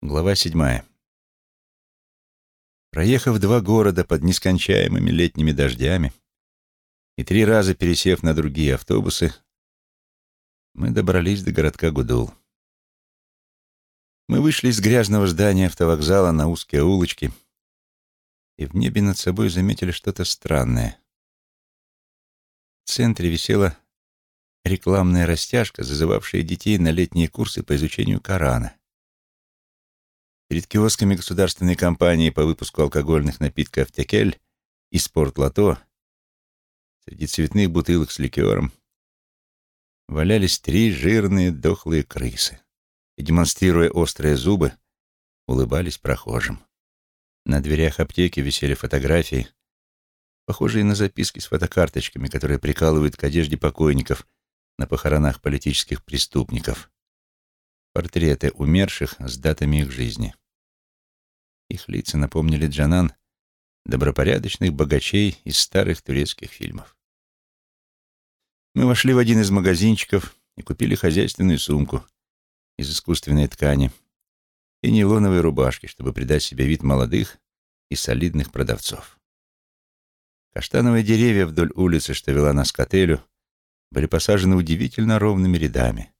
Глава седьмая. Проехав два города под нескончаемыми летними дождями и три раза пересев на другие автобусы, мы добрались до городка Гудул. Мы вышли из грязного здания автовокзала на узкие улочки и в небе над собой заметили что-то странное. В центре висела рекламная растяжка, зазывавшая детей на летние курсы по изучению Корана. Перед киосками государственной компании по выпуску алкогольных напитков «Текель» и «Спорт-Лото» среди цветных бутылок с ликером валялись три жирные дохлые крысы и, демонстрируя острые зубы, улыбались прохожим. На дверях аптеки висели фотографии, похожие на записки с фотокарточками, которые прикалывают к одежде покойников на похоронах политических преступников портреты умерших с датами их жизни. Их лица напомнили Джанан добропорядочных богачей из старых турецких фильмов. Мы вошли в один из магазинчиков и купили хозяйственную сумку из искусственной ткани и нейлоновые рубашки, чтобы придать себе вид молодых и солидных продавцов. Каштановые деревья вдоль улицы, что вела нас к отелю, были посажены удивительно ровными рядами.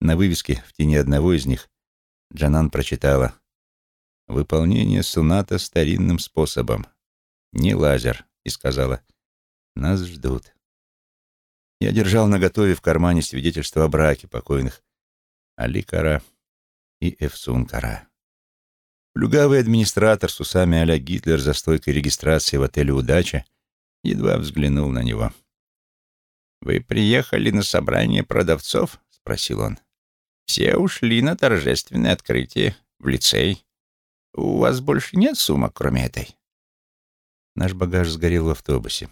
На вывеске в тени одного из них Джанан прочитала «Выполнение суната старинным способом. Не лазер», и сказала «Нас ждут». Я держал наготове в кармане свидетельство о браке покойных Али Кара и Эфсун Кара. Плюгавый администратор с усами а Гитлер за стойкой регистрации в отеле «Удача» едва взглянул на него. «Вы приехали на собрание продавцов?» — спросил он. Все ушли на торжественное открытие в лицей. У вас больше нет сумок, кроме этой? Наш багаж сгорел в автобусе.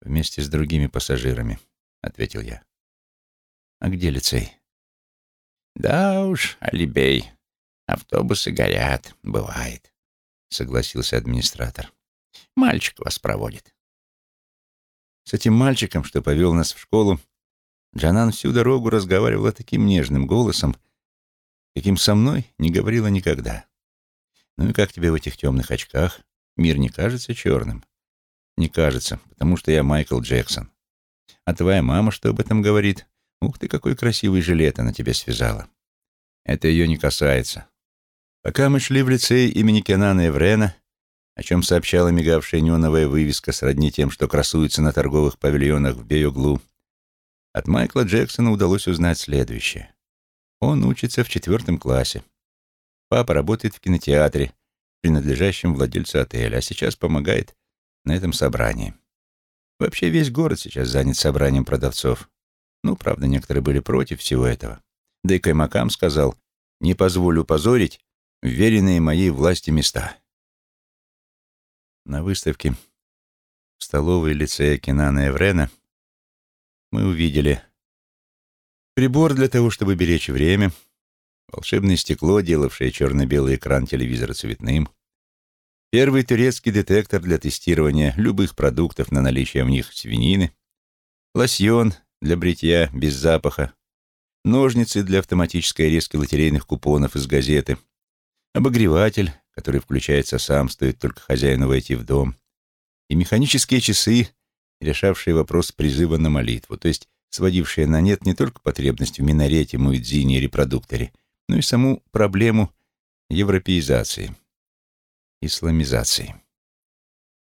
Вместе с другими пассажирами, — ответил я. А где лицей? Да уж, Алибей, автобусы горят, бывает, — согласился администратор. Мальчик вас проводит. С этим мальчиком, что повел нас в школу, Джанан всю дорогу разговаривала таким нежным голосом, каким со мной не говорила никогда. «Ну и как тебе в этих темных очках? Мир не кажется черным?» «Не кажется, потому что я Майкл Джексон. А твоя мама что об этом говорит? Ух ты, какой красивый жилет она тебе связала!» «Это ее не касается. Пока мы шли в лицей имени Кенана Эврена, о чем сообщала мигавшая неоновая вывеска сродни тем, что красуется на торговых павильонах в Бейоглу, от Майкла Джексона удалось узнать следующее. Он учится в четвертом классе. Папа работает в кинотеатре, принадлежащем владельцу отеля, а сейчас помогает на этом собрании. Вообще весь город сейчас занят собранием продавцов. Ну, правда, некоторые были против всего этого. Да и Каймакам сказал, не позволю позорить вверенные моей власти места. На выставке в столовой лицея Кинана Эврена мы увидели. Прибор для того, чтобы беречь время, волшебное стекло, делавшее черно-белый экран телевизора цветным, первый турецкий детектор для тестирования любых продуктов на наличие в них свинины, лосьон для бритья без запаха, ножницы для автоматической резки лотерейных купонов из газеты, обогреватель, который включается сам, стоит только хозяину войти в дом, и механические часы, решавшие вопрос призыва на молитву, то есть сводившие на нет не только потребность в минарете, муэдзине и репродукторе, но и саму проблему европеизации, исламизации.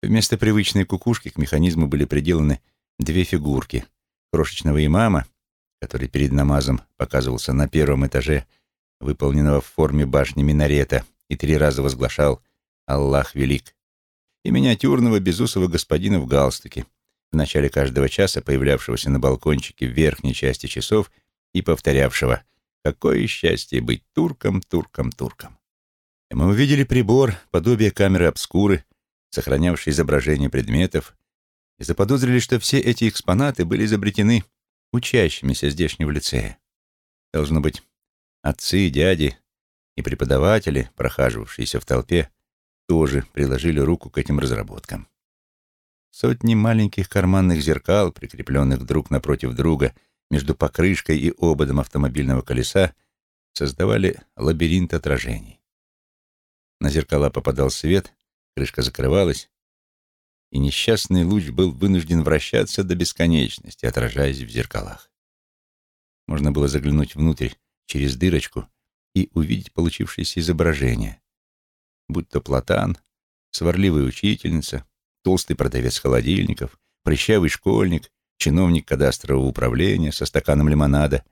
Вместо привычной кукушки к механизму были приделаны две фигурки крошечного имама, который перед намазом показывался на первом этаже, выполненного в форме башни минарета, и три раза возглашал «Аллах велик», и миниатюрного безусого господина в галстуке, в начале каждого часа появлявшегося на балкончике в верхней части часов и повторявшего «Какое счастье быть турком, турком, турком!». Мы увидели прибор, подобие камеры обскуры, сохранявшей изображение предметов, и заподозрили, что все эти экспонаты были изобретены учащимися здешнего лицея. Должно быть, отцы, дяди и преподаватели, прохаживавшиеся в толпе, тоже приложили руку к этим разработкам. Сотни маленьких карманных зеркал, прикрепленных друг напротив друга между покрышкой и ободом автомобильного колеса, создавали лабиринт отражений. На зеркала попадал свет, крышка закрывалась, и несчастный луч был вынужден вращаться до бесконечности, отражаясь в зеркалах. Можно было заглянуть внутрь через дырочку и увидеть получившееся изображение, будь то платан, сварливая учительница, толстый продавец холодильников, прыщавый школьник, чиновник кадастрового управления со стаканом лимонада,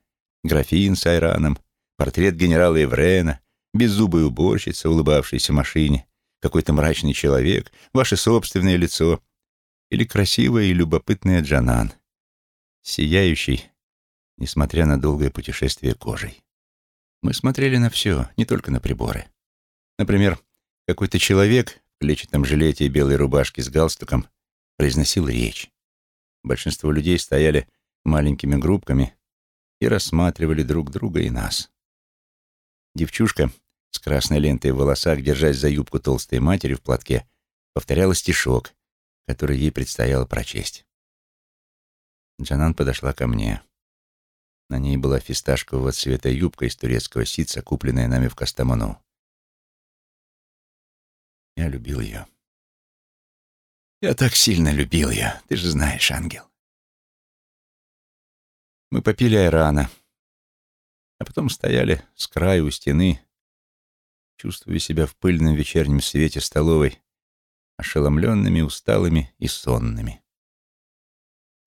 графин с айраном, портрет генерала Еврена, беззубая уборщица, улыбавшаяся машине, какой-то мрачный человек, ваше собственное лицо или красивая и любопытная Джанан, сияющий, несмотря на долгое путешествие кожей. Мы смотрели на все, не только на приборы. Например, какой-то человек клетчатом жилете и белой рубашке с галстуком произносил речь. Большинство людей стояли маленькими группками и рассматривали друг друга и нас. Девчушка с красной лентой в волосах, держась за юбку толстой матери в платке, повторяла стишок, который ей предстояло прочесть. Джанан подошла ко мне. На ней была фисташкового цвета юбка из турецкого ситца, купленная нами в Кастамону. Я любил ее. Я так сильно любил ее, ты же знаешь, ангел. Мы попили айрана, а потом стояли с краю у стены, чувствуя себя в пыльном вечернем свете столовой, ошеломленными, усталыми и сонными.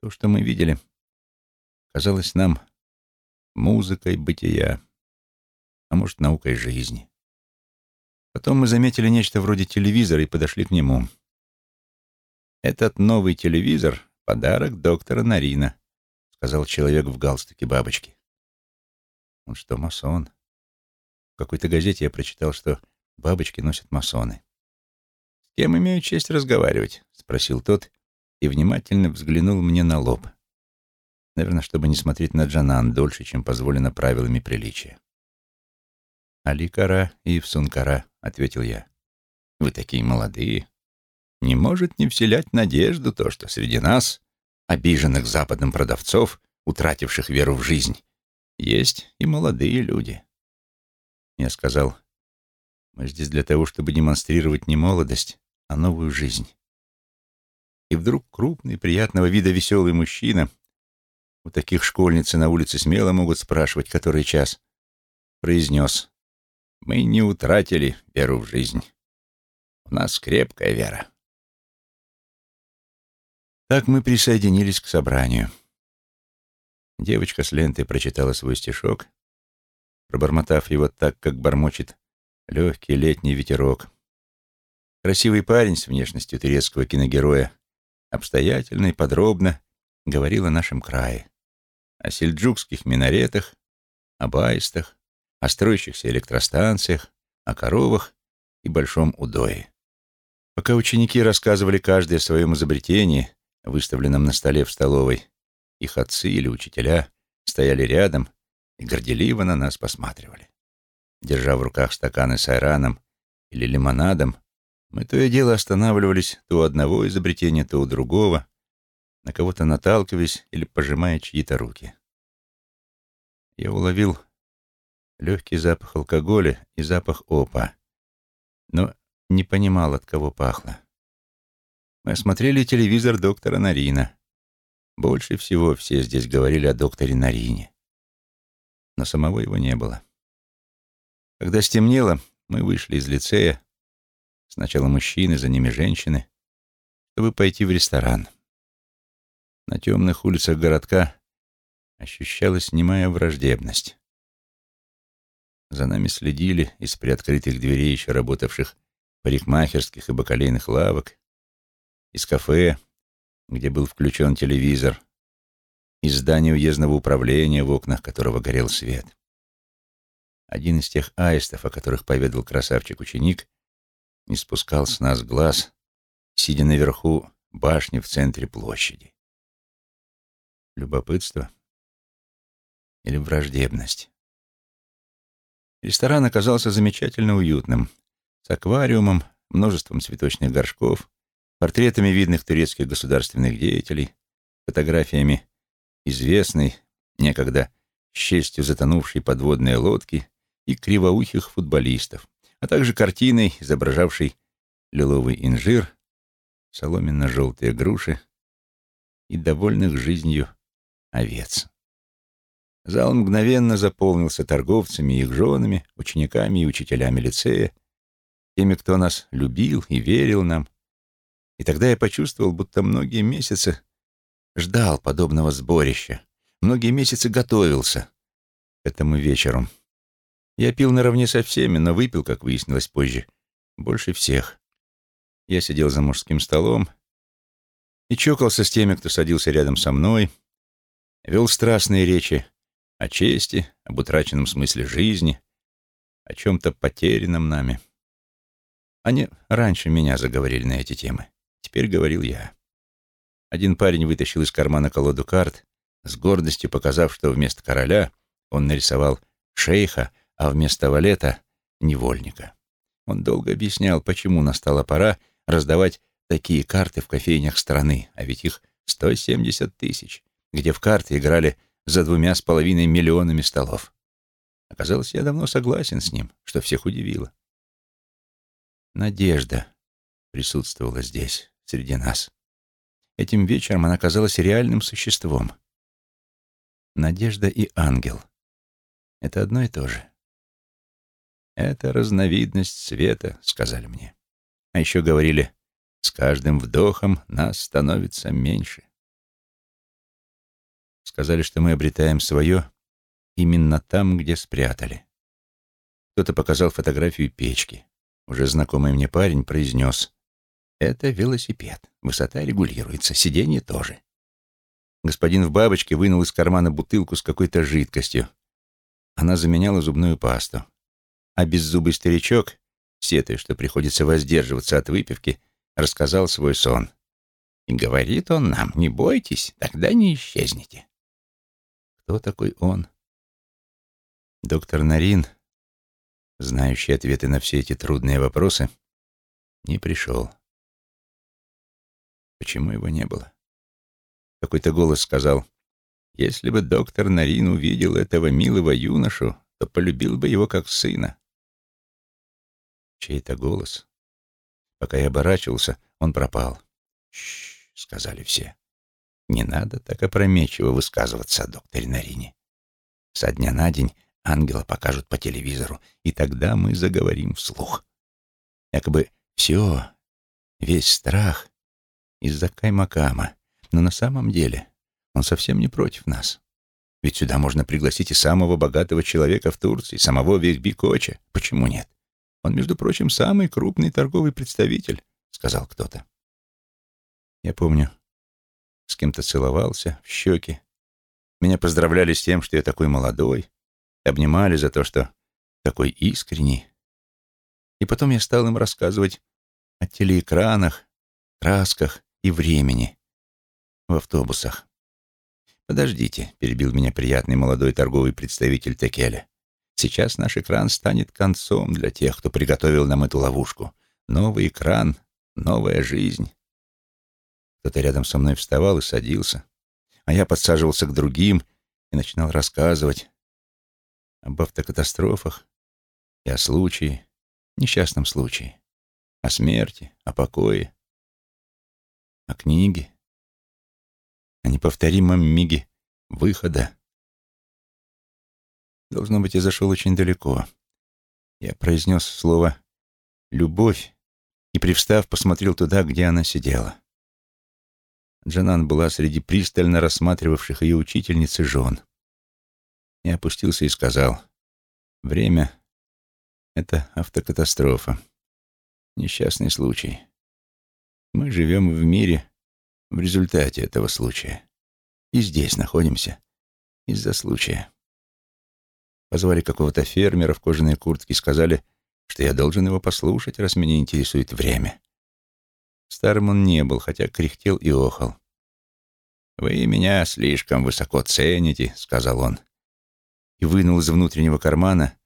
То, что мы видели, казалось нам музыкой бытия, а может, наукой жизни. Потом мы заметили нечто вроде телевизора и подошли к нему. «Этот новый телевизор — подарок доктора Нарина», — сказал человек в галстуке бабочки. «Он что, масон?» В какой-то газете я прочитал, что бабочки носят масоны. «С кем имею честь разговаривать?» — спросил тот и внимательно взглянул мне на лоб. Наверное, чтобы не смотреть на Джанан дольше, чем позволено правилами приличия. «Али Кара и Ивсун Кара», — ответил я. «Вы такие молодые. Не может не вселять надежду то, что среди нас, обиженных западным продавцов, утративших веру в жизнь, есть и молодые люди. Я сказал, мы здесь для того, чтобы демонстрировать не молодость, а новую жизнь. И вдруг крупный, приятного вида веселый мужчина, у таких школьницы на улице смело могут спрашивать, который час, произнес, мы не утратили веру в жизнь. У нас крепкая вера. Так мы присоединились к собранию. Девочка с лентой прочитала свой стишок, пробормотав его так, как бормочет легкий летний ветерок. Красивый парень с внешностью турецкого киногероя обстоятельно и подробно говорил о нашем крае, о сельджукских минаретах, об аистах, о строящихся электростанциях, о коровах и большом удое. Пока ученики рассказывали каждый о своем изобретении, выставленном на столе в столовой, их отцы или учителя стояли рядом и горделиво на нас посматривали. Держа в руках стаканы с айраном или лимонадом, мы то и дело останавливались то у одного изобретения, то у другого, на кого-то наталкиваясь или пожимая чьи-то руки. Я уловил легкий запах алкоголя и запах опа, но не понимал, от кого пахло. Мы осмотрели телевизор доктора Нарина. Больше всего все здесь говорили о докторе Нарине но самого его не было. Когда стемнело, мы вышли из лицея, сначала мужчины, за ними женщины, чтобы пойти в ресторан. На темных улицах городка ощущалась немая враждебность. За нами следили из приоткрытых дверей еще работавших парикмахерских и бакалейных лавок, из кафе, где был включен телевизор, из здания уездного управления, в окнах которого горел свет. Один из тех аистов, о которых поведал красавчик-ученик, не спускал с нас глаз, сидя наверху башни в центре площади. Любопытство или враждебность? Ресторан оказался замечательно уютным, с аквариумом, множеством цветочных горшков, портретами видных турецких государственных деятелей, фотографиями известной, некогда с честью затонувшей подводной лодки и кривоухих футболистов, а также картиной, изображавшей лиловый инжир, соломенно-желтые груши и довольных жизнью овец. Зал мгновенно заполнился торговцами их женами, учениками и учителями лицея, теми, кто нас любил и верил нам. И тогда я почувствовал, будто многие месяцы ждал подобного сборища, многие месяцы готовился к этому вечеру. Я пил наравне со всеми, но выпил, как выяснилось позже, больше всех. Я сидел за мужским столом и чокался с теми, кто садился рядом со мной, вел страстные речи о чести, об утраченном смысле жизни, о чем-то потерянном нами. Они раньше меня заговорили на эти темы. Теперь говорил я. Один парень вытащил из кармана колоду карт, с гордостью показав, что вместо короля он нарисовал шейха, а вместо валета — невольника. Он долго объяснял, почему настала пора раздавать такие карты в кофейнях страны, а ведь их 170 тысяч, где в карты играли за двумя с половиной миллионами столов. Оказалось, я давно согласен с ним, что всех удивило. Надежда присутствовала здесь, среди нас. Этим вечером она казалась реальным существом. Надежда и ангел — это одно и то же. «Это разновидность света», — сказали мне. А еще говорили, с каждым вдохом нас становится меньше. Сказали, что мы обретаем свое именно там, где спрятали. Кто-то показал фотографию печки. Уже знакомый мне парень произнес, «Это велосипед. Высота регулируется, сиденье тоже». Господин в бабочке вынул из кармана бутылку с какой-то жидкостью. Она заменяла зубную пасту. А беззубый старичок, сетуя, что приходится воздерживаться от выпивки, рассказал свой сон. И говорит он нам, не бойтесь, тогда не исчезнете. Кто такой он? Доктор Нарин, знающий ответы на все эти трудные вопросы, не пришел. Почему его не было? Какой-то голос сказал, если бы доктор Нарин увидел этого милого юношу, то полюбил бы его как сына. Чей-то голос. Пока я оборачивался, он пропал. «Шш», — сказали все. «Не надо так опрометчиво высказываться о докторе Нарине. Со дня на день ангела покажут по телевизору, и тогда мы заговорим вслух. Якобы все, весь страх из-за Каймакама, но на самом деле он совсем не против нас. Ведь сюда можно пригласить и самого богатого человека в Турции, самого Вехби. Почему нет? Он, между прочим, самый крупный торговый представитель, сказал кто-то. Я помню, с кем-то целовался в щеки. Меня поздравляли с тем, что я такой молодой, обнимали за то, что такой искренний. И потом я стал им рассказывать о телеэкранах, красках и времени в автобусах. «Подождите», — перебил меня приятный молодой торговый представитель Текеля. Сейчас наш экран станет концом для тех, кто приготовил нам эту ловушку. Новый экран, новая жизнь. Кто-то рядом со мной вставал и садился, а я подсаживался к другим и начинал рассказывать об автокатастрофах и о случае, несчастном случае, о смерти, о покое, о книге, о неповторимом миге выхода Должно быть, я зашел очень далеко. Я произнес слово «любовь» и, привстав, посмотрел туда, где она сидела. Джанан была среди пристально рассматривавших ее учительницы жен. Я опустился и сказал, «Время — это автокатастрофа, несчастный случай. Мы живем в мире в результате этого случая. И здесь находимся из-за случая». Позвали какого-то фермера в кожаной куртке и сказали, что я должен его послушать, раз меня интересует время. Старым он не был, хотя кряхтел и охал. «Вы меня слишком высоко цените», — сказал он. И вынул из внутреннего кармана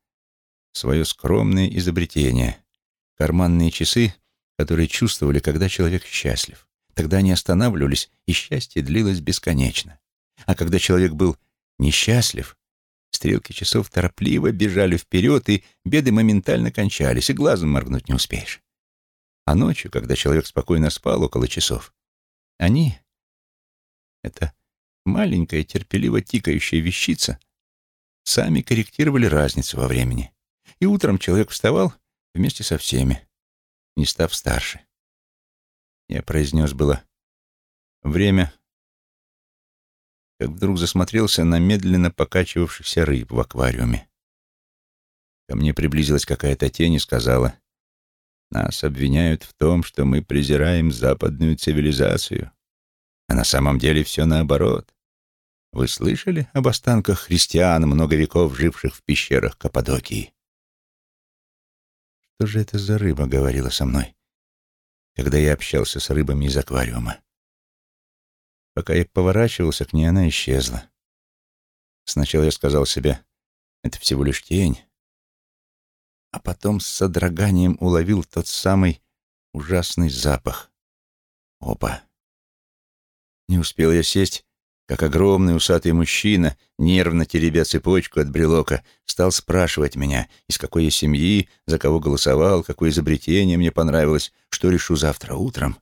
свое скромное изобретение — карманные часы, которые чувствовали, когда человек счастлив. Тогда они останавливались, и счастье длилось бесконечно. А когда человек был несчастлив, Стрелки часов торопливо бежали вперед, и беды моментально кончались, и глазом моргнуть не успеешь. А ночью, когда человек спокойно спал около часов, они, эта маленькая терпеливо тикающая вещица, сами корректировали разницу во времени. И утром человек вставал вместе со всеми, не став старше. Я произнес было «время», как вдруг засмотрелся на медленно покачивавшихся рыб в аквариуме. Ко мне приблизилась какая-то тень и сказала «Нас обвиняют в том, что мы презираем западную цивилизацию, а на самом деле все наоборот. Вы слышали об останках христиан, много веков живших в пещерах Каппадокии?» Что же это за рыба говорила со мной, когда я общался с рыбами из аквариума? Пока я поворачивался к ней, она исчезла. Сначала я сказал себе, это всего лишь тень, а потом с содроганием уловил тот самый ужасный запах. Опа! Не успел я сесть, как огромный усатый мужчина, нервно теребя цепочку от брелока, стал спрашивать меня, из какой я семьи, за кого голосовал, какое изобретение мне понравилось, что решу завтра утром.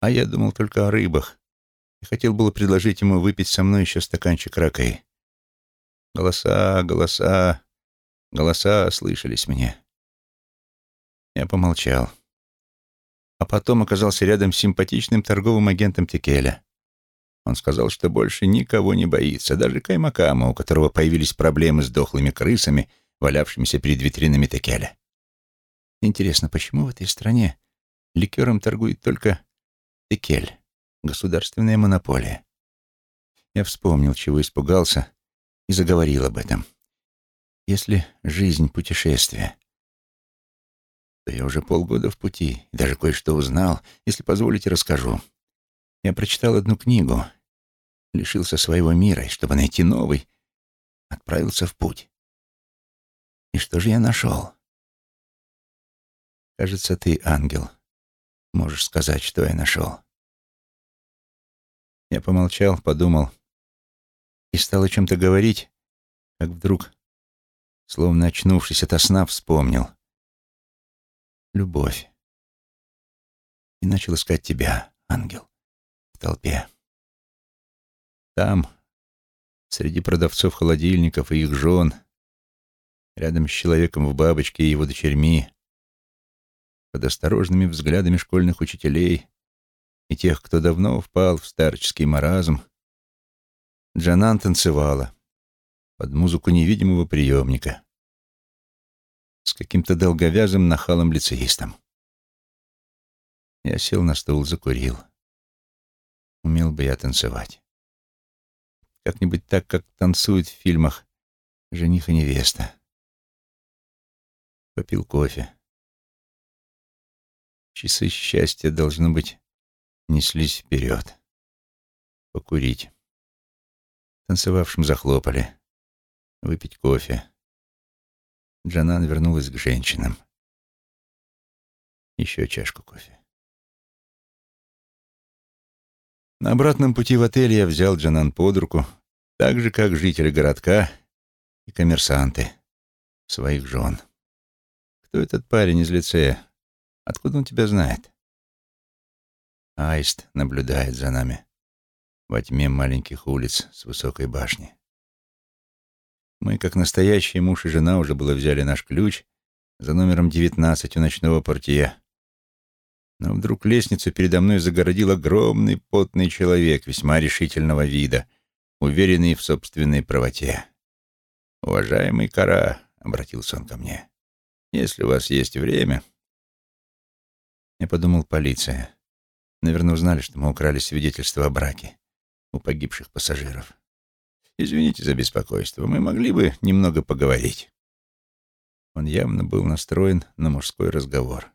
А я думал только о рыбах и хотел было предложить ему выпить со мной еще стаканчик ракой. Голоса, голоса, голоса слышались мне. Я помолчал. А потом оказался рядом с симпатичным торговым агентом Текеля. Он сказал, что больше никого не боится, даже Каймакама, у которого появились проблемы с дохлыми крысами, валявшимися перед витринами Текеля. Интересно, почему в этой стране ликером торгует только Текель, государственная монополия? Я вспомнил, чего испугался, и заговорил об этом. Если жизнь — путешествие, то я уже полгода в пути, и даже кое-что узнал. Если позволите, расскажу. Я прочитал одну книгу, лишился своего мира, и чтобы найти новый, отправился в путь. И что же я нашел? Кажется, ты ангел. Можешь сказать, что я нашел. Я помолчал, подумал и стал о чем-то говорить, как вдруг, словно очнувшись ото сна, вспомнил. Любовь. И начал искать тебя, ангел толпе. Там, среди продавцов холодильников и их жен, рядом с человеком в бабочке и его дочерьми, под осторожными взглядами школьных учителей и тех, кто давно впал в старческий маразм, Джанан танцевала под музыку невидимого приемника с каким-то долговязым нахалом лицеистом. Я сел на стул, закурил. Умел бы я танцевать. Как-нибудь так, как танцуют в фильмах жених и невеста. Попил кофе. Часы счастья, должно быть, неслись вперед. Покурить. Танцевавшим захлопали. Выпить кофе. Джанан вернулась к женщинам. Еще чашку кофе. На обратном пути в отель я взял Джанан под руку, так же, как жители городка и коммерсанты, своих жен. Кто этот парень из лицея? Откуда он тебя знает? Аист наблюдает за нами во тьме маленьких улиц с высокой башни. Мы, как настоящие муж и жена, уже было взяли наш ключ за номером 19 у ночного портье но вдруг лестницу передо мной загородил огромный потный человек весьма решительного вида, уверенный в собственной правоте. «Уважаемый Кара», — обратился он ко мне, — «если у вас есть время...» Я подумал, полиция. Наверное, узнали, что мы украли свидетельство о браке у погибших пассажиров. «Извините за беспокойство, мы могли бы немного поговорить». Он явно был настроен на мужской разговор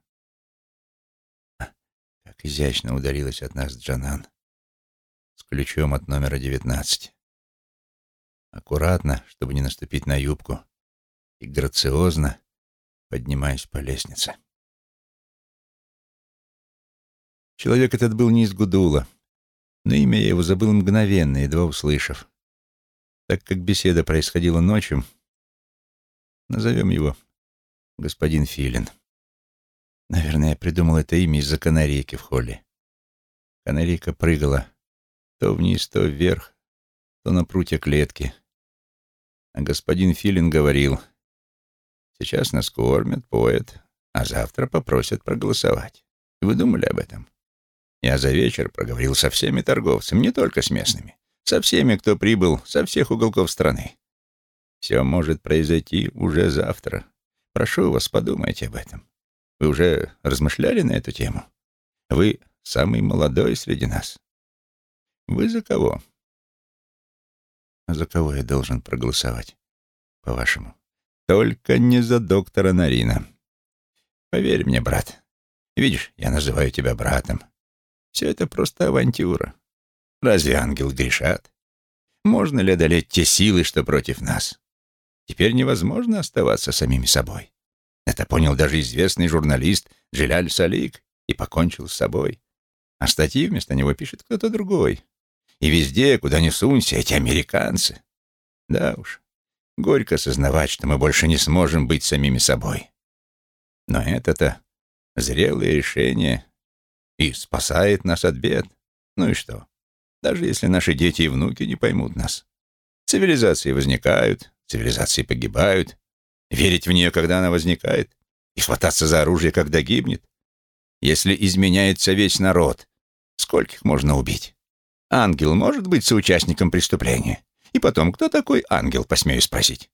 изящно удалилась от нас Джанан с ключом от номера девятнадцать. Аккуратно, чтобы не наступить на юбку, и грациозно поднимаюсь по лестнице. Человек этот был не из Гудула, но имя я его забыл мгновенно, едва услышав. Так как беседа происходила ночью, назовем его господин Филин. Наверное, я придумал это имя из-за канарейки в холле. Канарейка прыгала то вниз, то вверх, то на прутья клетки. А господин Филин говорил, «Сейчас нас кормят, поят, а завтра попросят проголосовать. Вы думали об этом?» Я за вечер проговорил со всеми торговцами, не только с местными, со всеми, кто прибыл со всех уголков страны. Все может произойти уже завтра. Прошу вас, подумайте об этом. Вы уже размышляли на эту тему? Вы самый молодой среди нас. Вы за кого? За кого я должен проголосовать, по-вашему? Только не за доктора Нарина. Поверь мне, брат. Видишь, я называю тебя братом. Все это просто авантюра. Разве ангел грешат? Можно ли одолеть те силы, что против нас? Теперь невозможно оставаться самими собой. Это понял даже известный журналист Джиляль Салик и покончил с собой. А статьи вместо него пишет кто-то другой. И везде, куда ни сунься, эти американцы. Да уж, горько сознавать, что мы больше не сможем быть самими собой. Но это-то зрелое решение и спасает нас от бед. Ну и что? Даже если наши дети и внуки не поймут нас. Цивилизации возникают, цивилизации погибают, верить в нее, когда она возникает, и хвататься за оружие, когда гибнет. Если изменяется весь народ, скольких можно убить? Ангел может быть соучастником преступления? И потом, кто такой ангел, посмею спросить?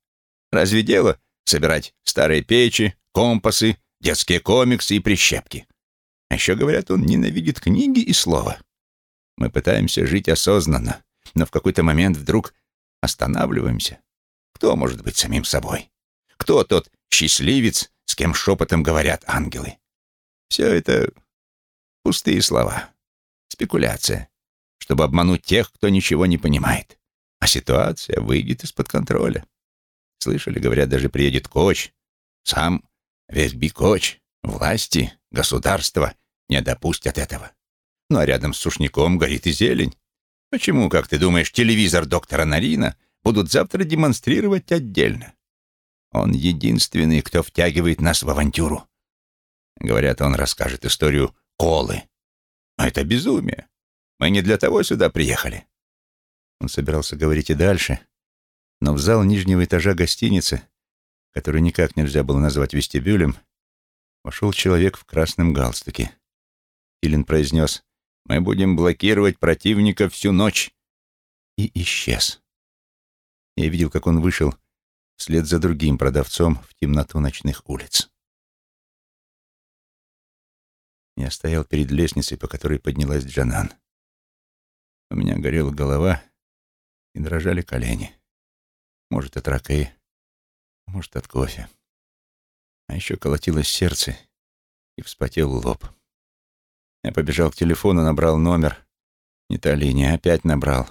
Разве дело собирать старые печи, компасы, детские комиксы и прищепки? А еще, говорят, он ненавидит книги и слово. Мы пытаемся жить осознанно, но в какой-то момент вдруг останавливаемся. Кто может быть самим собой? Кто тот счастливец, с кем шепотом говорят ангелы? Все это пустые слова, спекуляция, чтобы обмануть тех, кто ничего не понимает. А ситуация выйдет из-под контроля. Слышали, говорят, даже приедет коч. Сам Весьби коч, власти, государства не допустят этого. Ну а рядом с сушняком горит и зелень. Почему, как ты думаешь, телевизор доктора Нарина будут завтра демонстрировать отдельно? Он единственный, кто втягивает нас в авантюру. Говорят, он расскажет историю Колы. Но это безумие. Мы не для того сюда приехали. Он собирался говорить и дальше, но в зал нижнего этажа гостиницы, который никак нельзя было назвать вестибюлем, вошел человек в красном галстуке. Филин произнес «Мы будем блокировать противника всю ночь» и исчез. Я видел, как он вышел вслед за другим продавцом в темноту ночных улиц. Я стоял перед лестницей, по которой поднялась Джанан. У меня горела голова и дрожали колени. Может, от ракы, может, от кофе. А еще колотилось сердце и вспотел лоб. Я побежал к телефону, набрал номер. Не та линия, опять набрал.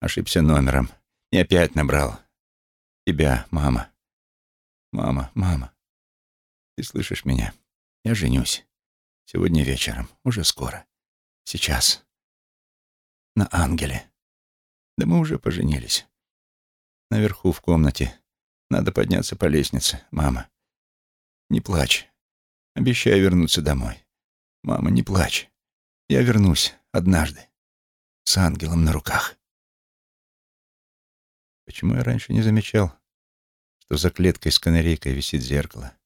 Ошибся номером. И опять набрал. Тебя, мама. Мама, мама. Ты слышишь меня? Я женюсь. Сегодня вечером. Уже скоро. Сейчас. На ангеле. Да мы уже поженились. Наверху в комнате. Надо подняться по лестнице, мама. Не плачь. Обещаю вернуться домой. Мама, не плачь. Я вернусь однажды. С ангелом на руках. Почему я раньше не замечал, что за клеткой с канарейкой висит зеркало?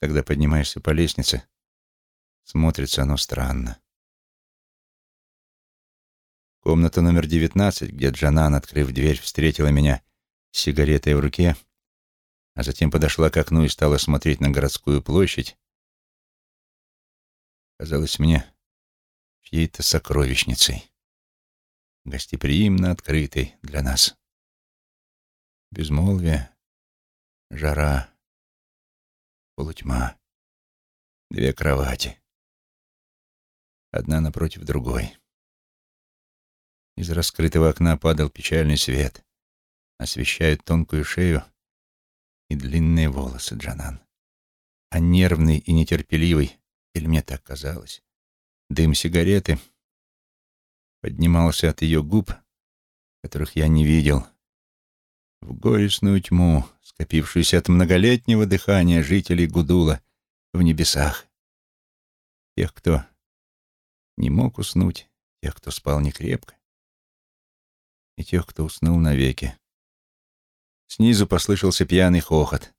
Когда поднимаешься по лестнице, смотрится оно странно. Комната номер девятнадцать, где Джанан, открыв дверь, встретила меня с сигаретой в руке, а затем подошла к окну и стала смотреть на городскую площадь, казалось мне чьей-то сокровищницей, гостеприимно открытой для нас безмолвие, жара, полутьма, две кровати, одна напротив другой. Из раскрытого окна падал печальный свет, освещая тонкую шею и длинные волосы Джанан. А нервный и нетерпеливый, или мне так казалось, дым сигареты поднимался от ее губ, которых я не видел, в горестную тьму, скопившуюся от многолетнего дыхания жителей Гудула в небесах. Тех, кто не мог уснуть, тех, кто спал некрепко, и тех, кто уснул навеки. Снизу послышался пьяный хохот.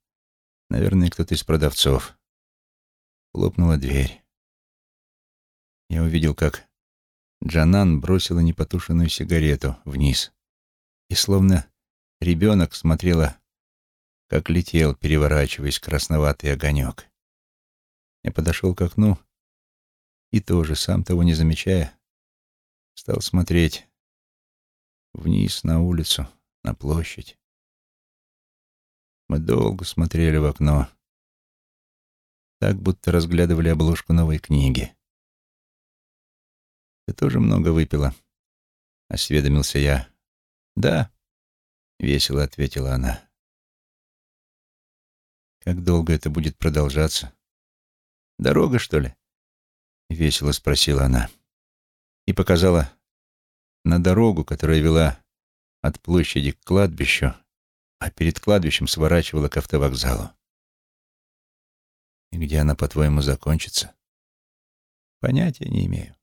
Наверное, кто-то из продавцов. Хлопнула дверь. Я увидел, как Джанан бросила непотушенную сигарету вниз и словно ребенок смотрела, как летел, переворачиваясь, красноватый огонек. Я подошел к окну и тоже, сам того не замечая, стал смотреть вниз на улицу, на площадь. Мы долго смотрели в окно, так будто разглядывали обложку новой книги. «Ты тоже много выпила?» — осведомился я. «Да», — весело ответила она. «Как долго это будет продолжаться?» «Дорога, что ли?» — весело спросила она. И показала на дорогу, которая вела от площади к кладбищу, а перед кладбищем сворачивала к автовокзалу. И где она, по-твоему, закончится? Понятия не имею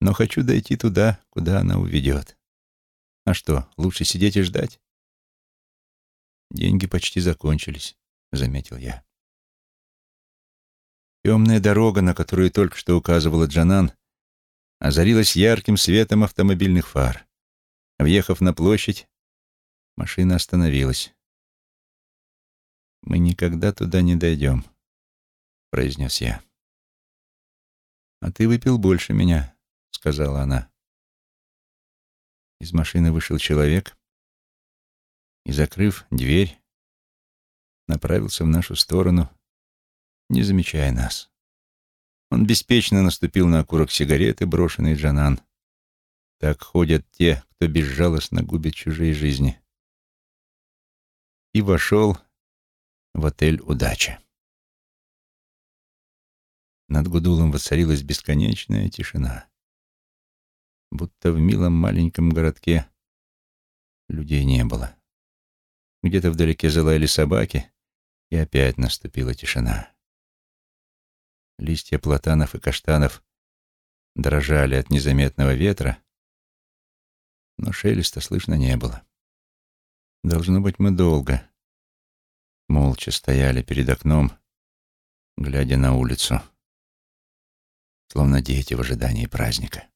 но хочу дойти туда, куда она уведет. А что, лучше сидеть и ждать? Деньги почти закончились, заметил я. Темная дорога, на которую только что указывала Джанан, озарилась ярким светом автомобильных фар. Въехав на площадь, машина остановилась. «Мы никогда туда не дойдем», — произнес я. «А ты выпил больше меня», сказала она. Из машины вышел человек и, закрыв дверь, направился в нашу сторону, не замечая нас. Он беспечно наступил на окурок сигареты, брошенный Джанан. Так ходят те, кто безжалостно губит чужие жизни. И вошел в отель «Удача». Над Гудулом воцарилась бесконечная тишина будто в милом маленьком городке людей не было. Где-то вдалеке залаяли собаки, и опять наступила тишина. Листья платанов и каштанов дрожали от незаметного ветра, но шелеста слышно не было. Должно быть, мы долго, молча стояли перед окном, глядя на улицу, словно дети в ожидании праздника.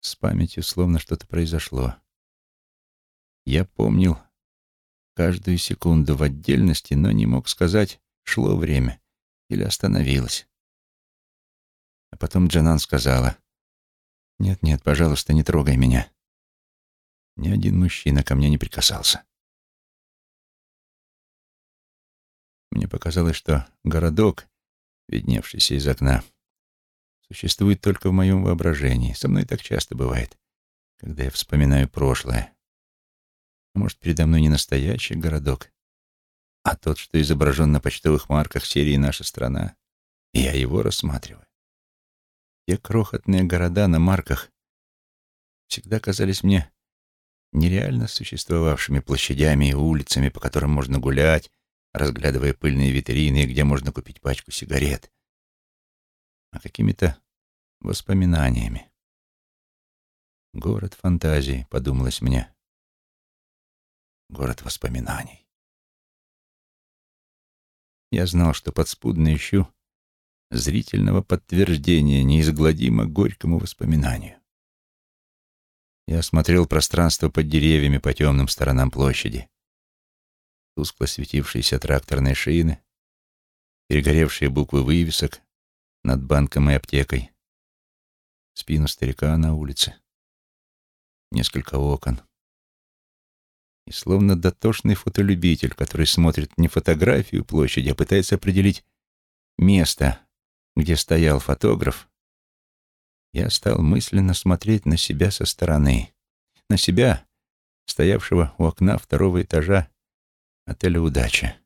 С памятью словно что-то произошло. Я помнил каждую секунду в отдельности, но не мог сказать, шло время или остановилось. А потом Джанан сказала, «Нет-нет, пожалуйста, не трогай меня». Ни один мужчина ко мне не прикасался. Мне показалось, что городок, видневшийся из окна, существует только в моем воображении. Со мной так часто бывает, когда я вспоминаю прошлое. Может, передо мной не настоящий городок, а тот, что изображен на почтовых марках серии «Наша страна». И я его рассматриваю. Те крохотные города на марках всегда казались мне нереально существовавшими площадями и улицами, по которым можно гулять, разглядывая пыльные витрины, где можно купить пачку сигарет а какими-то воспоминаниями. Город фантазии, подумалось мне. Город воспоминаний. Я знал, что подспудно ищу зрительного подтверждения неизгладимо горькому воспоминанию. Я осмотрел пространство под деревьями по темным сторонам площади. Тускло светившиеся тракторные шины, перегоревшие буквы вывесок, над банком и аптекой. Спину старика на улице. Несколько окон. И словно дотошный фотолюбитель, который смотрит не фотографию площади, а пытается определить место, где стоял фотограф, я стал мысленно смотреть на себя со стороны. На себя, стоявшего у окна второго этажа отеля «Удача».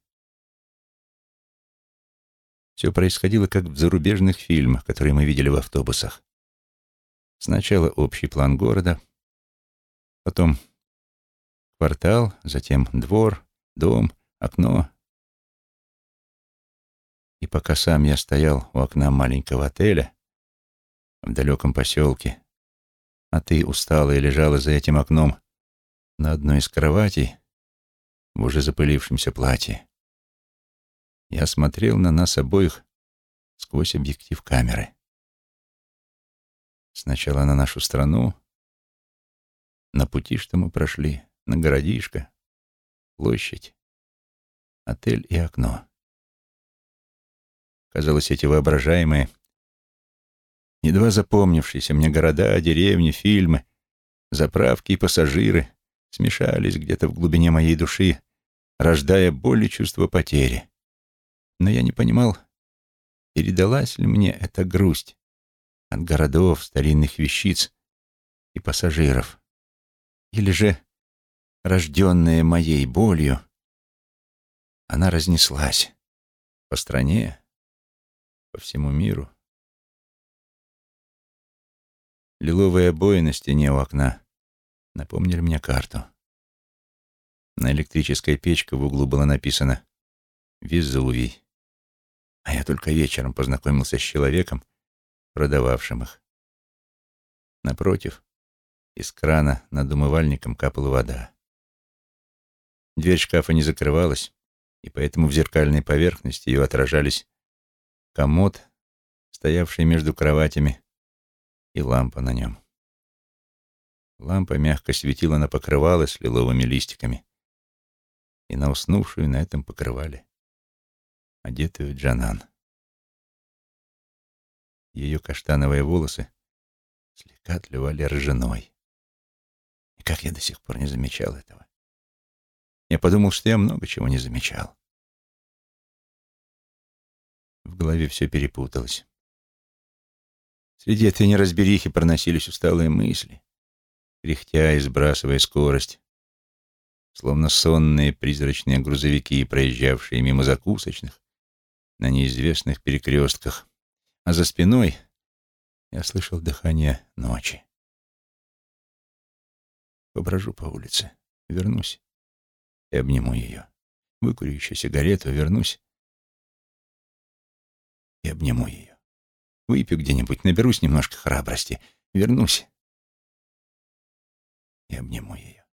Все происходило как в зарубежных фильмах, которые мы видели в автобусах. Сначала общий план города, потом Квартал, затем двор, дом, окно. И пока сам я стоял у окна маленького отеля в далеком поселке, а ты устала и лежала за этим окном на одной из кроватей в уже запылившемся платье, я смотрел на нас обоих сквозь объектив камеры. Сначала на нашу страну, на пути, что мы прошли, на городишко, площадь, отель и окно. Казалось, эти воображаемые, едва запомнившиеся мне города, деревни, фильмы, заправки и пассажиры смешались где-то в глубине моей души, рождая боль и чувство потери. Но я не понимал, передалась ли мне эта грусть от городов, старинных вещиц и пассажиров, или же рожденная моей болью, она разнеслась по стране, по всему миру. Лиловые обои на стене у окна напомнили мне карту. На электрической печке в углу было написано «Везувий». А я только вечером познакомился с человеком, продававшим их. Напротив, из крана над умывальником капала вода. Дверь шкафа не закрывалась, и поэтому в зеркальной поверхности ее отражались комод, стоявший между кроватями, и лампа на нем. Лампа мягко светила на покрывало с лиловыми листиками и на уснувшую на этом покрывале, одетую Джанан. Ее каштановые волосы слегка отливали ржаной. И как я до сих пор не замечал этого? Я подумал, что я много чего не замечал. В голове все перепуталось. Среди этой неразберихи проносились усталые мысли, кряхтя и сбрасывая скорость, словно сонные призрачные грузовики, проезжавшие мимо закусочных на неизвестных перекрестках. А за спиной я слышал дыхание ночи. Поброжу по улице, вернусь и обниму ее. Выкурю еще сигарету, вернусь и обниму ее. Выпью где-нибудь, наберусь немножко храбрости, вернусь и обниму ее.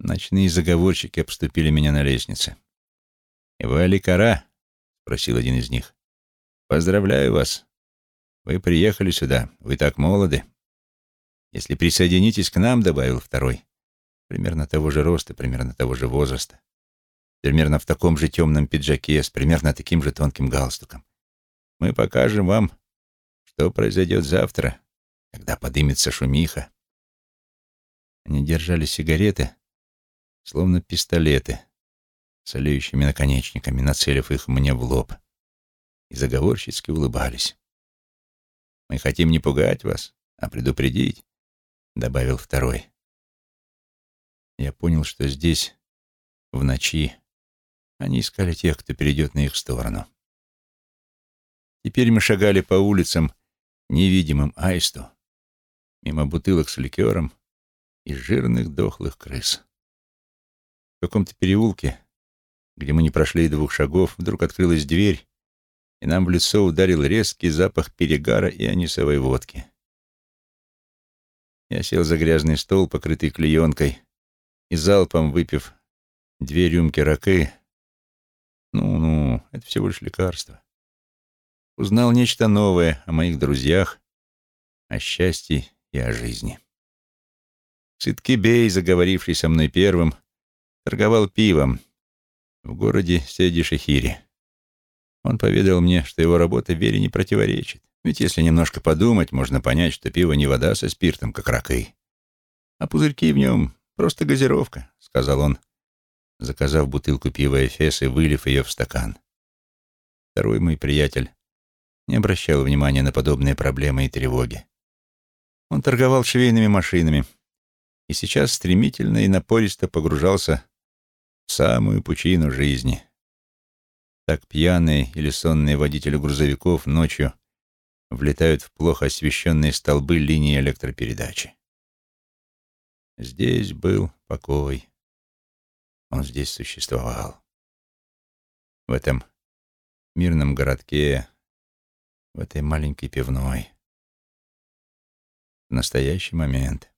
Ночные заговорщики обступили меня на лестнице. «Вы Аликара?» — спросил один из них. «Поздравляю вас. Вы приехали сюда. Вы так молоды. Если присоединитесь к нам, — добавил второй, — примерно того же роста, примерно того же возраста, примерно в таком же темном пиджаке, с примерно таким же тонким галстуком. Мы покажем вам, что произойдет завтра, когда подымется шумиха. Они держали сигареты, словно пистолеты, с олеющими наконечниками, нацелив их мне в лоб, и заговорщицки улыбались. «Мы хотим не пугать вас, а предупредить. — добавил второй. Я понял, что здесь, в ночи, они искали тех, кто перейдет на их сторону. Теперь мы шагали по улицам, невидимым аисту, мимо бутылок с ликером и жирных дохлых крыс. В каком-то переулке, где мы не прошли и двух шагов, вдруг открылась дверь, и нам в лицо ударил резкий запах перегара и анисовой водки. Я сел за грязный стол, покрытый клеенкой, и залпом выпив две рюмки ракы, ну-ну, это всего лишь лекарство. Узнал нечто новое о моих друзьях, о счастье и о жизни. Сытки Бей, заговоривший со мной первым, торговал пивом в городе Седи-Шехире. Он поведал мне, что его работа вере не противоречит. Ведь если немножко подумать, можно понять, что пиво не вода со спиртом, как ракы. А пузырьки в нем просто газировка, — сказал он, заказав бутылку пива Эфес и вылив ее в стакан. Второй мой приятель не обращал внимания на подобные проблемы и тревоги. Он торговал швейными машинами и сейчас стремительно и напористо погружался в самую пучину жизни. Так пьяные или сонные водители грузовиков ночью влетают в плохо освещенные столбы линии электропередачи. Здесь был покой. Он здесь существовал. В этом мирном городке, в этой маленькой пивной. В настоящий момент.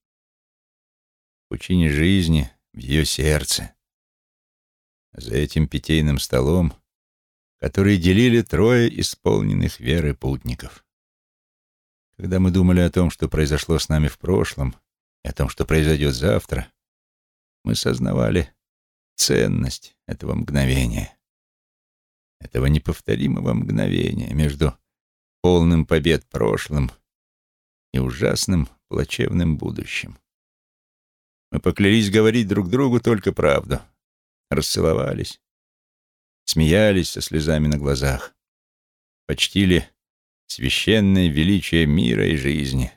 В пучине жизни, в ее сердце. За этим питейным столом, который делили трое исполненных веры путников. Когда мы думали о том, что произошло с нами в прошлом, и о том, что произойдет завтра, мы сознавали ценность этого мгновения, этого неповторимого мгновения между полным побед прошлым и ужасным плачевным будущим. Мы поклялись говорить друг другу только правду, расцеловались, смеялись со слезами на глазах, почтили священное величие мира и жизни.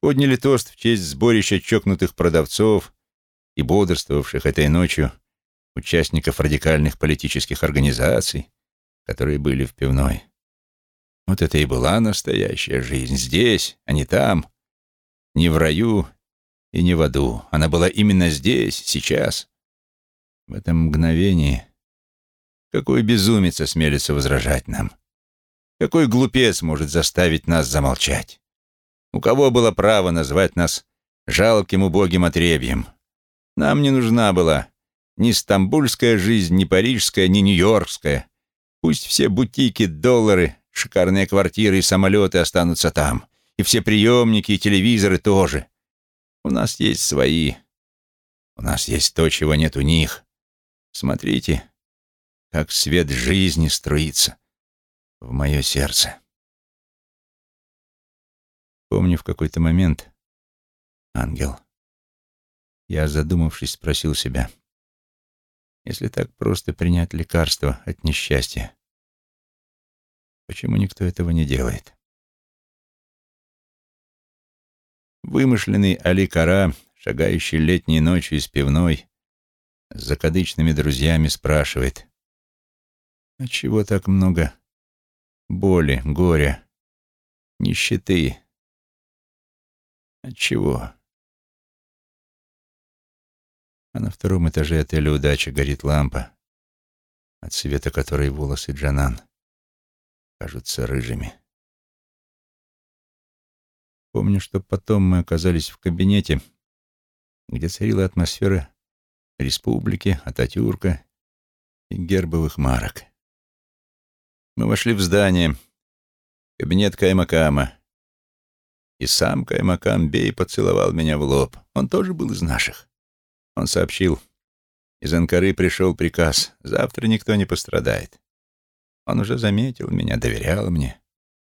Подняли тост в честь сборища чокнутых продавцов и бодрствовавших этой ночью участников радикальных политических организаций, которые были в пивной. Вот это и была настоящая жизнь. Здесь, а не там. Не в раю и не в аду. Она была именно здесь, сейчас. В этом мгновении. Какой безумец осмелится возражать нам? Какой глупец может заставить нас замолчать? У кого было право назвать нас жалким убогим отребьем? Нам не нужна была ни стамбульская жизнь, ни парижская, ни нью-йоркская. Пусть все бутики, доллары, шикарные квартиры и самолеты останутся там. И все приемники и телевизоры тоже. У нас есть свои. У нас есть то, чего нет у них. Смотрите, как свет жизни струится в мое сердце. Помню, в какой-то момент, ангел, я, задумавшись, спросил себя, если так просто принять лекарство от несчастья, почему никто этого не делает? Вымышленный Али Кара, шагающий летней ночью из пивной, с закадычными друзьями спрашивает, «А чего так много боли, горя, нищеты. От чего? А на втором этаже отеля «Удача» горит лампа, от света которой волосы Джанан кажутся рыжими. Помню, что потом мы оказались в кабинете, где царила атмосфера республики, Ататюрка и гербовых марок. Мы вошли в здание, кабинет Каймакама. И сам Каймакам Бей поцеловал меня в лоб. Он тоже был из наших. Он сообщил, из Анкары пришел приказ, завтра никто не пострадает. Он уже заметил меня, доверял мне.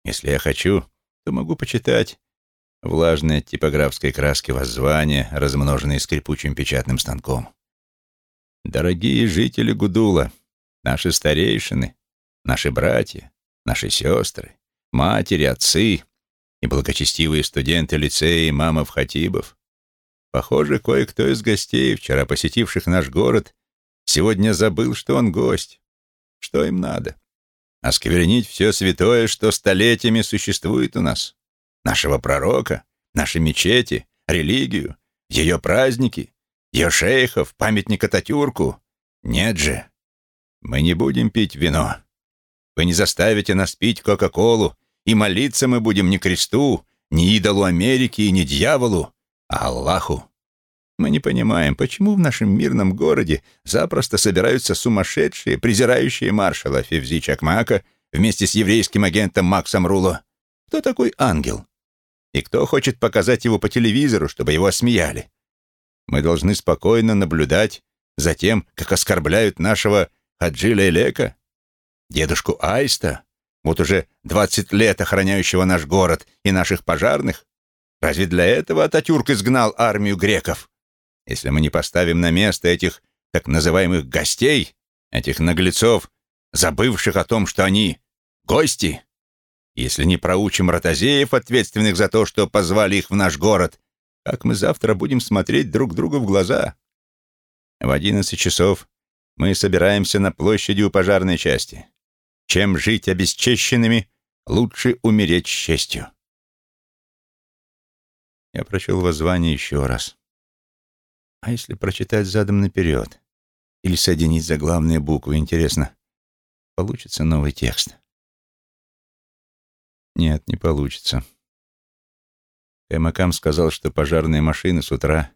Если я хочу, то могу почитать влажные от типографской краски воззвания, размноженные скрипучим печатным станком. Дорогие жители Гудула, наши старейшины, наши братья, наши сестры, матери, отцы и благочестивые студенты лицея имамов Хатибов. Похоже, кое-кто из гостей, вчера посетивших наш город, сегодня забыл, что он гость. Что им надо? Осквернить все святое, что столетиями существует у нас. Нашего пророка, наши мечети, религию, ее праздники, ее шейхов, памятник Ататюрку. Нет же, мы не будем пить вино. Вы не заставите нас пить Кока-Колу, и молиться мы будем не кресту, не идолу Америки и не дьяволу, а Аллаху. Мы не понимаем, почему в нашем мирном городе запросто собираются сумасшедшие, презирающие маршала Февзи Чакмака вместе с еврейским агентом Максом Руло. Кто такой ангел? И кто хочет показать его по телевизору, чтобы его осмеяли? Мы должны спокойно наблюдать за тем, как оскорбляют нашего Хаджи Лейлека, Дедушку Аиста, вот уже двадцать лет охраняющего наш город и наших пожарных? Разве для этого Ататюрк изгнал армию греков? Если мы не поставим на место этих так называемых гостей, этих наглецов, забывших о том, что они гости, если не проучим ротозеев, ответственных за то, что позвали их в наш город, как мы завтра будем смотреть друг другу в глаза? В одиннадцать часов мы собираемся на площади у пожарной части. Чем жить обесчещенными, лучше умереть с честью. Я прочел воззвание еще раз. А если прочитать задом наперед? Или соединить заглавные буквы? Интересно, получится новый текст? Нет, не получится. Каймакам сказал, что пожарные машины с утра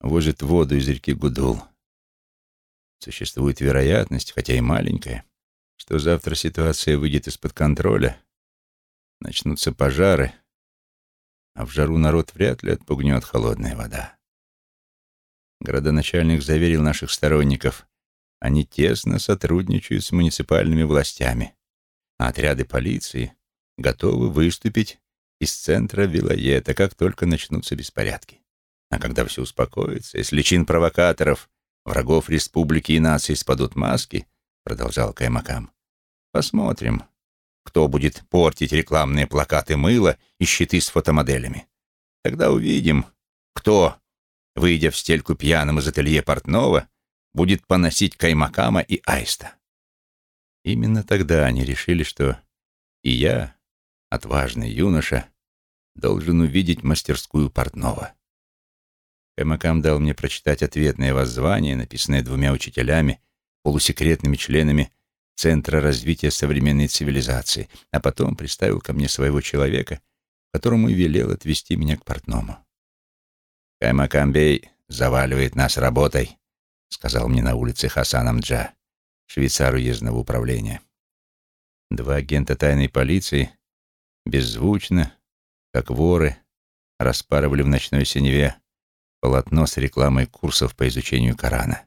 возят воду из реки Гудул. Существует вероятность, хотя и маленькая, что завтра ситуация выйдет из-под контроля, начнутся пожары, а в жару народ вряд ли отпугнет холодная вода. Городоначальник заверил наших сторонников, они тесно сотрудничают с муниципальными властями, а отряды полиции готовы выступить из центра Вилоета, как только начнутся беспорядки. А когда все успокоится, если чин провокаторов, врагов республики и нации спадут маски, продолжал Каймакам, посмотрим, кто будет портить рекламные плакаты мыла и щиты с фотомоделями. Тогда увидим, кто, выйдя в стельку пьяным из ателье портного, будет поносить Каймакама и Аиста. Именно тогда они решили, что и я, отважный юноша, должен увидеть мастерскую портного. Каймакам дал мне прочитать ответное воззвание, написанное двумя учителями, полусекретными членами Центра развития современной цивилизации, а потом приставил ко мне своего человека, которому и велел отвезти меня к портному. «Каймакамбей заваливает нас работой», — сказал мне на улице Хасан Амджа, швейцар уездного управления. Два агента тайной полиции беззвучно, как воры, распарывали в ночной синеве полотно с рекламой курсов по изучению Корана.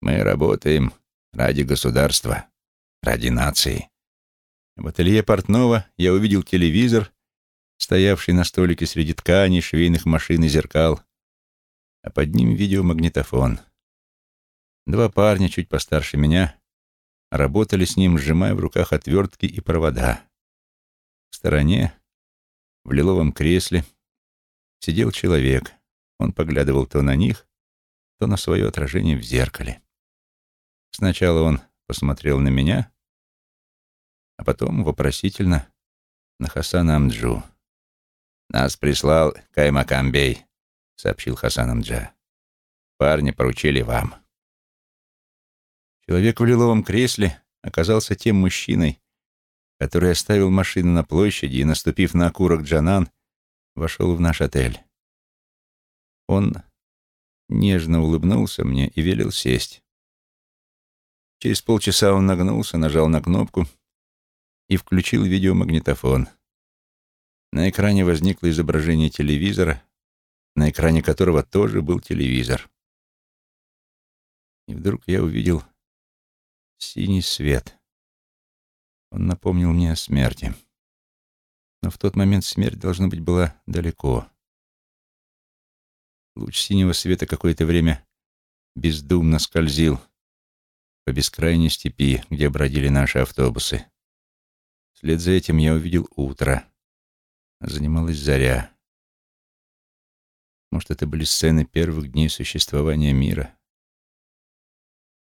Мы работаем ради государства, ради нации. В ателье портного я увидел телевизор, стоявший на столике среди тканей, швейных машин и зеркал, а под ним видеомагнитофон. Два парня, чуть постарше меня, работали с ним, сжимая в руках отвертки и провода. Стороне, в лиловом кресле, сидел человек. Он поглядывал то на них, то на свое отражение в зеркале. Сначала он посмотрел на меня, а потом вопросительно на Хасана Амджу. «Нас прислал Каймакамбей», — сообщил Хасан Амджа. «Парни поручили вам». Человек в лиловом кресле оказался тем мужчиной, который оставил машину на площади и, наступив на окурок Джанан, вошел в наш отель. Он нежно улыбнулся мне и велел сесть. Через полчаса он нагнулся, нажал на кнопку и включил видеомагнитофон. На экране возникло изображение телевизора, на экране которого тоже был телевизор. И вдруг я увидел синий свет. Он напомнил мне о смерти. Но в тот момент смерть, должно быть, была далеко. Луч синего света какое-то время бездумно скользил по бескрайней степи, где бродили наши автобусы. Вслед за этим я увидел утро. Занималась заря. Может, это были сцены первых дней существования мира?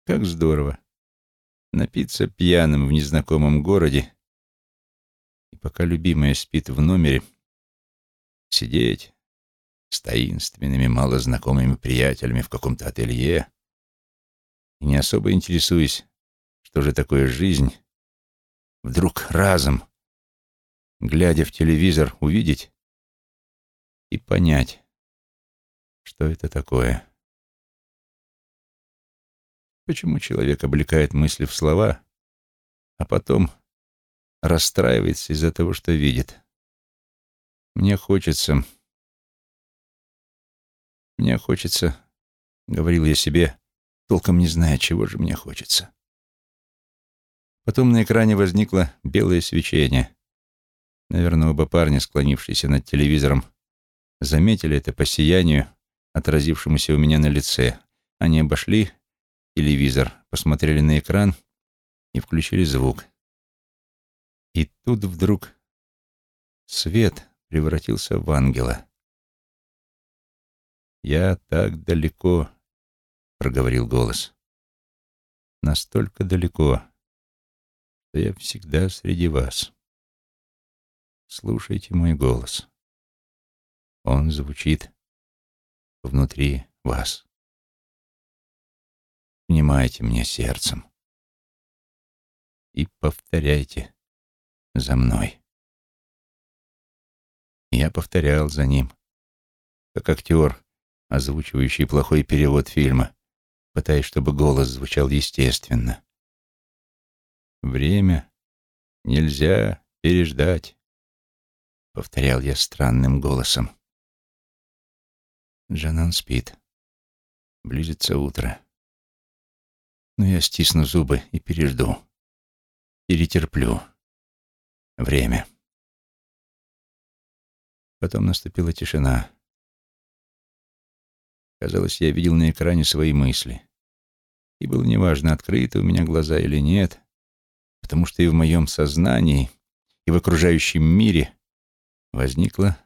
Как здорово напиться пьяным в незнакомом городе. И пока любимая спит в номере, сидеть с таинственными, малознакомыми приятелями в каком-то ателье. И не особо интересуясь, что же такое жизнь, вдруг разом, глядя в телевизор, увидеть и понять, что это такое. Почему человек облекает мысли в слова, а потом расстраивается из-за того, что видит? Мне хочется... Мне хочется, говорил я себе, толком не зная, чего же мне хочется. Потом на экране возникло белое свечение. Наверное, оба парня, склонившиеся над телевизором, заметили это по сиянию, отразившемуся у меня на лице. Они обошли телевизор, посмотрели на экран и включили звук. И тут вдруг свет превратился в ангела. «Я так далеко», — проговорил голос. «Настолько далеко, что я всегда среди вас. Слушайте мой голос. Он звучит внутри вас». Внимайте мне сердцем и повторяйте за мной. Я повторял за ним, как актер, озвучивающий плохой перевод фильма, пытаясь, чтобы голос звучал естественно. «Время нельзя переждать», — повторял я странным голосом. Джанан спит. Близится утро. Но я стисну зубы и пережду. Перетерплю. Время. Потом наступила тишина. Казалось, я видел на экране свои мысли. И было неважно, открыты у меня глаза или нет, потому что и в моем сознании, и в окружающем мире возникла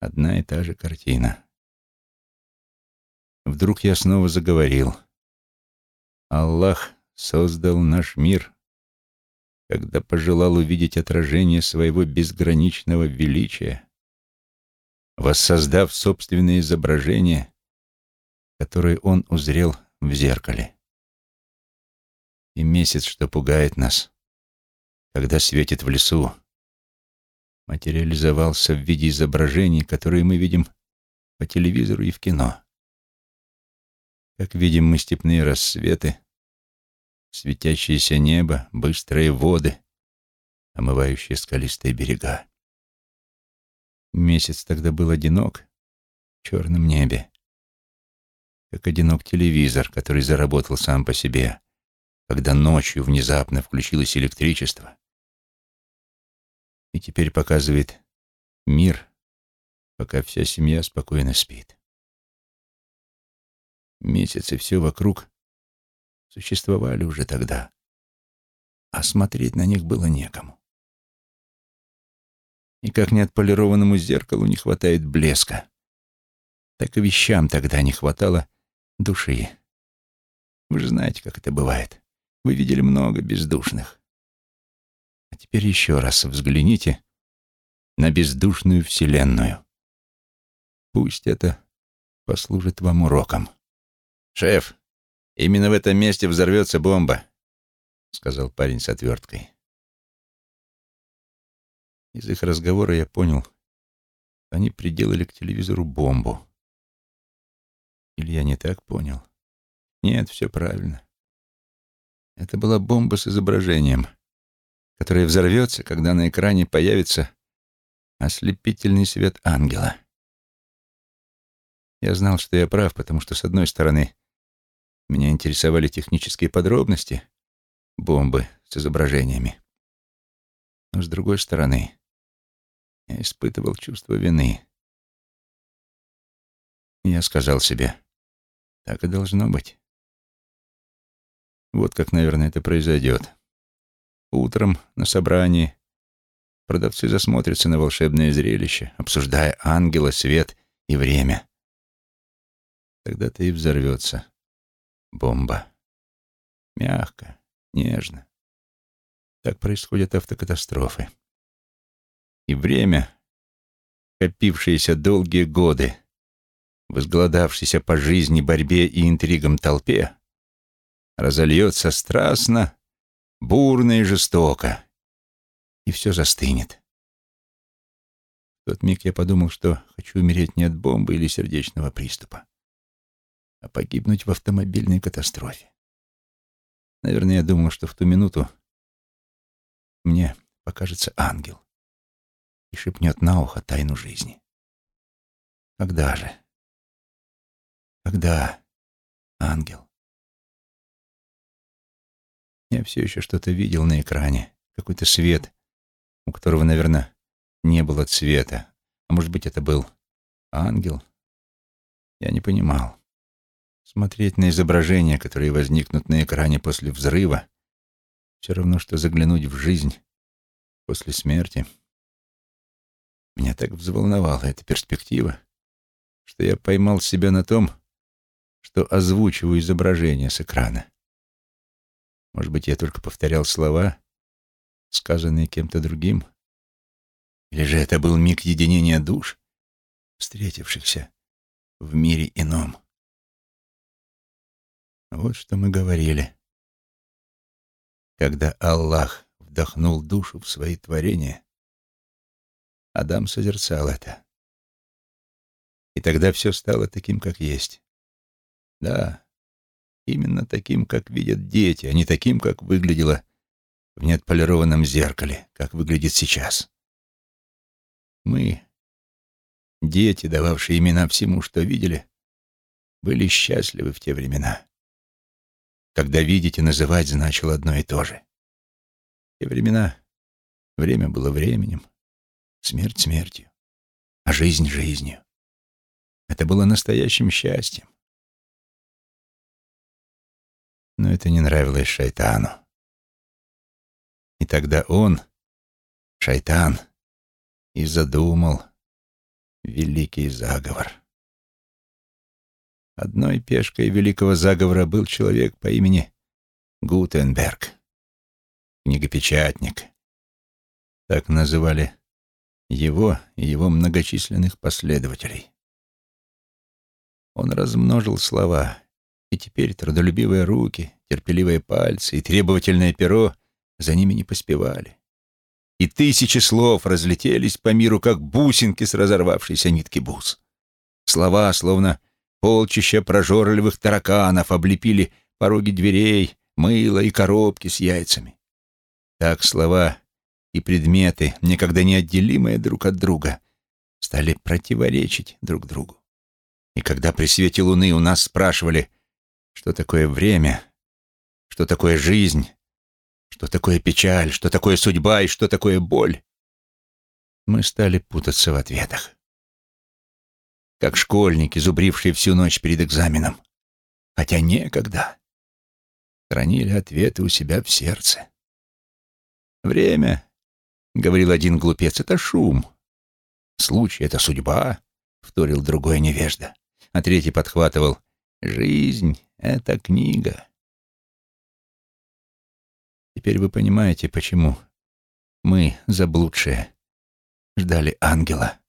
одна и та же картина. Вдруг я снова заговорил. Аллах создал наш мир, когда пожелал увидеть отражение своего безграничного величия, воссоздав собственное изображение, которое он узрел в зеркале. И месяц, что пугает нас, когда светит в лесу, материализовался в виде изображений, которые мы видим по телевизору и в кино. Как видим мы степные рассветы, светящееся небо, быстрые воды, омывающие скалистые берега. Месяц тогда был одинок в черном небе, как одинок телевизор, который заработал сам по себе, когда ночью внезапно включилось электричество и теперь показывает мир, пока вся семья спокойно спит. Месяцы все вокруг существовали уже тогда, а смотреть на них было некому. И как неотполированному зеркалу не хватает блеска, так и вещам тогда не хватало души. Вы же знаете, как это бывает. Вы видели много бездушных. А теперь еще раз взгляните на бездушную Вселенную. Пусть это послужит вам уроком. «Шеф, именно в этом месте взорвется бомба», — сказал парень с отверткой. Из их разговора я понял, они приделали к телевизору бомбу. Или я не так понял? Нет, все правильно. Это была бомба с изображением, которая взорвется, когда на экране появится ослепительный свет ангела. Я знал, что я прав, потому что, с одной стороны, меня интересовали технические подробности бомбы с изображениями. Но с другой стороны, я испытывал чувство вины. Я сказал себе, так и должно быть. Вот как, наверное, это произойдет. Утром на собрании продавцы засмотрятся на волшебное зрелище, обсуждая ангела, свет и время. Тогда-то и взорвется бомба. Мягко, нежно. Так происходят автокатастрофы. И время, копившееся долгие годы, возгладавшейся по жизни, борьбе и интригам толпе, разольется страстно, бурно и жестоко, и все застынет. В тот миг я подумал, что хочу умереть не от бомбы или сердечного приступа, а погибнуть в автомобильной катастрофе. Наверное, я думал, что в ту минуту мне покажется ангел и шепнет на ухо тайну жизни. Когда же? Когда, ангел? Я все еще что-то видел на экране, какой-то свет, у которого, наверное, не было цвета. А может быть, это был ангел? Я не понимал. Смотреть на изображения, которые возникнут на экране после взрыва, все равно, что заглянуть в жизнь после смерти. Меня так взволновала эта перспектива, что я поймал себя на том, что озвучиваю изображение с экрана. Может быть, я только повторял слова, сказанные кем-то другим? Или же это был миг единения душ, встретившихся в мире ином? Вот что мы говорили. Когда Аллах вдохнул душу в свои творения, Адам созерцал это. И тогда все стало таким, как есть. Да, именно таким, как видят дети, а не таким, как выглядело в неотполированном зеркале, как выглядит сейчас. Мы, дети, дававшие имена всему, что видели, были счастливы в те времена. Когда видеть и называть значило одно и то же. Те времена время было временем, смерть смертью, а жизнь жизнью. Это было настоящим счастьем. Но это не нравилось шайтану. И тогда он, шайтан, и задумал великий заговор. Одной пешкой великого заговора был человек по имени Гутенберг, книгопечатник. Так называли его и его многочисленных последователей. Он размножил слова, и теперь трудолюбивые руки, терпеливые пальцы и требовательное перо за ними не поспевали. И тысячи слов разлетелись по миру, как бусинки с разорвавшейся нитки бус. Слова, словно полчища прожорливых тараканов, облепили пороги дверей, мыло и коробки с яйцами. Так слова и предметы, никогда не отделимые друг от друга, стали противоречить друг другу. И когда при свете луны у нас спрашивали, что такое время, что такое жизнь, что такое печаль, что такое судьба и что такое боль, мы стали путаться в ответах. Как школьники, зубрившие всю ночь перед экзаменом, хотя некогда, хранили ответы у себя в сердце. «Время», — говорил один глупец, — «это шум. Случай — это судьба», — вторил другой невежда а третий подхватывал «Жизнь — это книга». Теперь вы понимаете, почему мы, заблудшие, ждали ангела,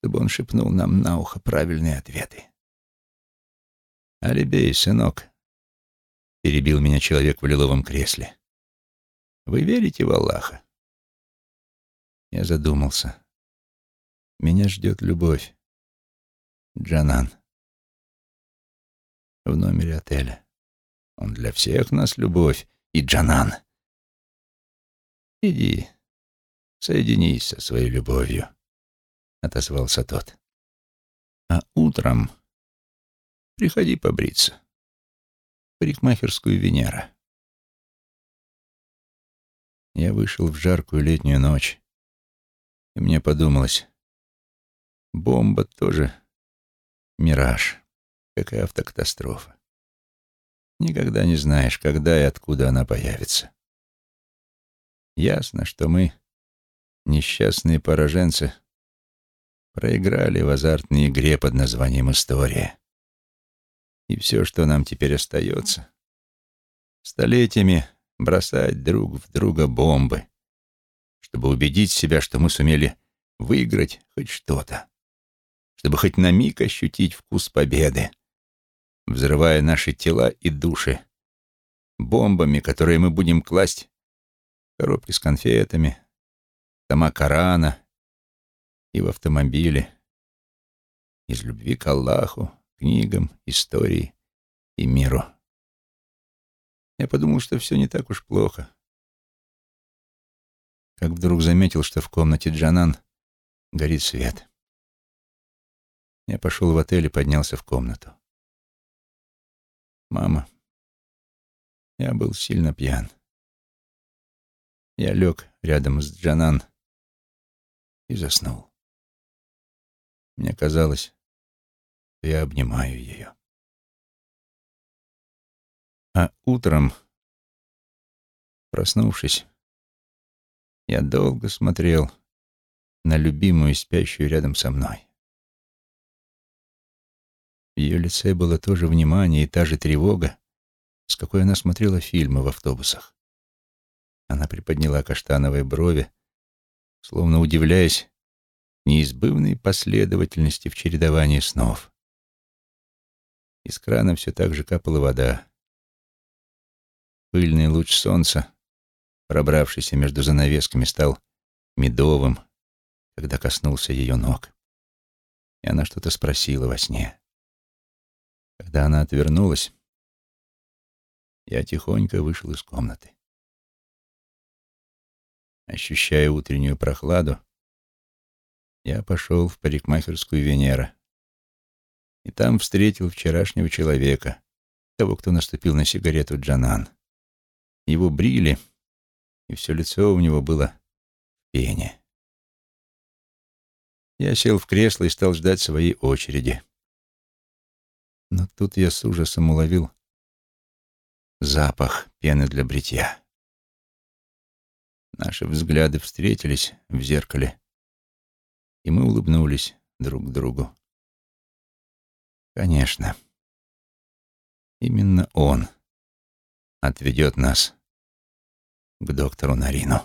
чтобы он шепнул нам на ухо правильные ответы. «Алибей, сынок», — перебил меня человек в лиловом кресле, — «вы верите в Аллаха?» Я задумался. Меня ждет любовь. Джанан. В номере отеля. Он для всех нас любовь. И Джанан. Иди, соединись со своей любовью, — отозвался тот. А утром приходи побриться. Парикмахерскую Венера. Я вышел в жаркую летнюю ночь, и мне подумалось, бомба тоже Мираж, как и автокатастрофа. Никогда не знаешь, когда и откуда она появится. Ясно, что мы, несчастные пораженцы, проиграли в азартной игре под названием «История». И все, что нам теперь остается, столетиями бросать друг в друга бомбы, чтобы убедить себя, что мы сумели выиграть хоть что-то чтобы хоть на миг ощутить вкус победы, взрывая наши тела и души бомбами, которые мы будем класть в коробки с конфетами, тома Корана и в автомобиле, из любви к Аллаху, книгам, истории и миру. Я подумал, что все не так уж плохо. Как вдруг заметил, что в комнате Джанан горит свет. Я пошел в отель и поднялся в комнату. «Мама, я был сильно пьян. Я лег рядом с Джанан и заснул. Мне казалось, я обнимаю ее. А утром, проснувшись, я долго смотрел на любимую спящую рядом со мной. В ее лице было то же внимание и та же тревога, с какой она смотрела фильмы в автобусах. Она приподняла каштановые брови, словно удивляясь неизбывной последовательности в чередовании снов. Из крана все так же капала вода. Пыльный луч солнца, пробравшийся между занавесками, стал медовым, когда коснулся ее ног. И она что-то спросила во сне. Когда она отвернулась, я тихонько вышел из комнаты. Ощущая утреннюю прохладу, я пошел в парикмахерскую Венера. И там встретил вчерашнего человека, того, кто наступил на сигарету Джанан. Его брили, и все лицо у него было в пене. Я сел в кресло и стал ждать своей очереди. Но тут я с ужасом уловил запах пены для бритья. Наши взгляды встретились в зеркале, и мы улыбнулись друг другу. Конечно, именно он отведет нас к доктору Нарину.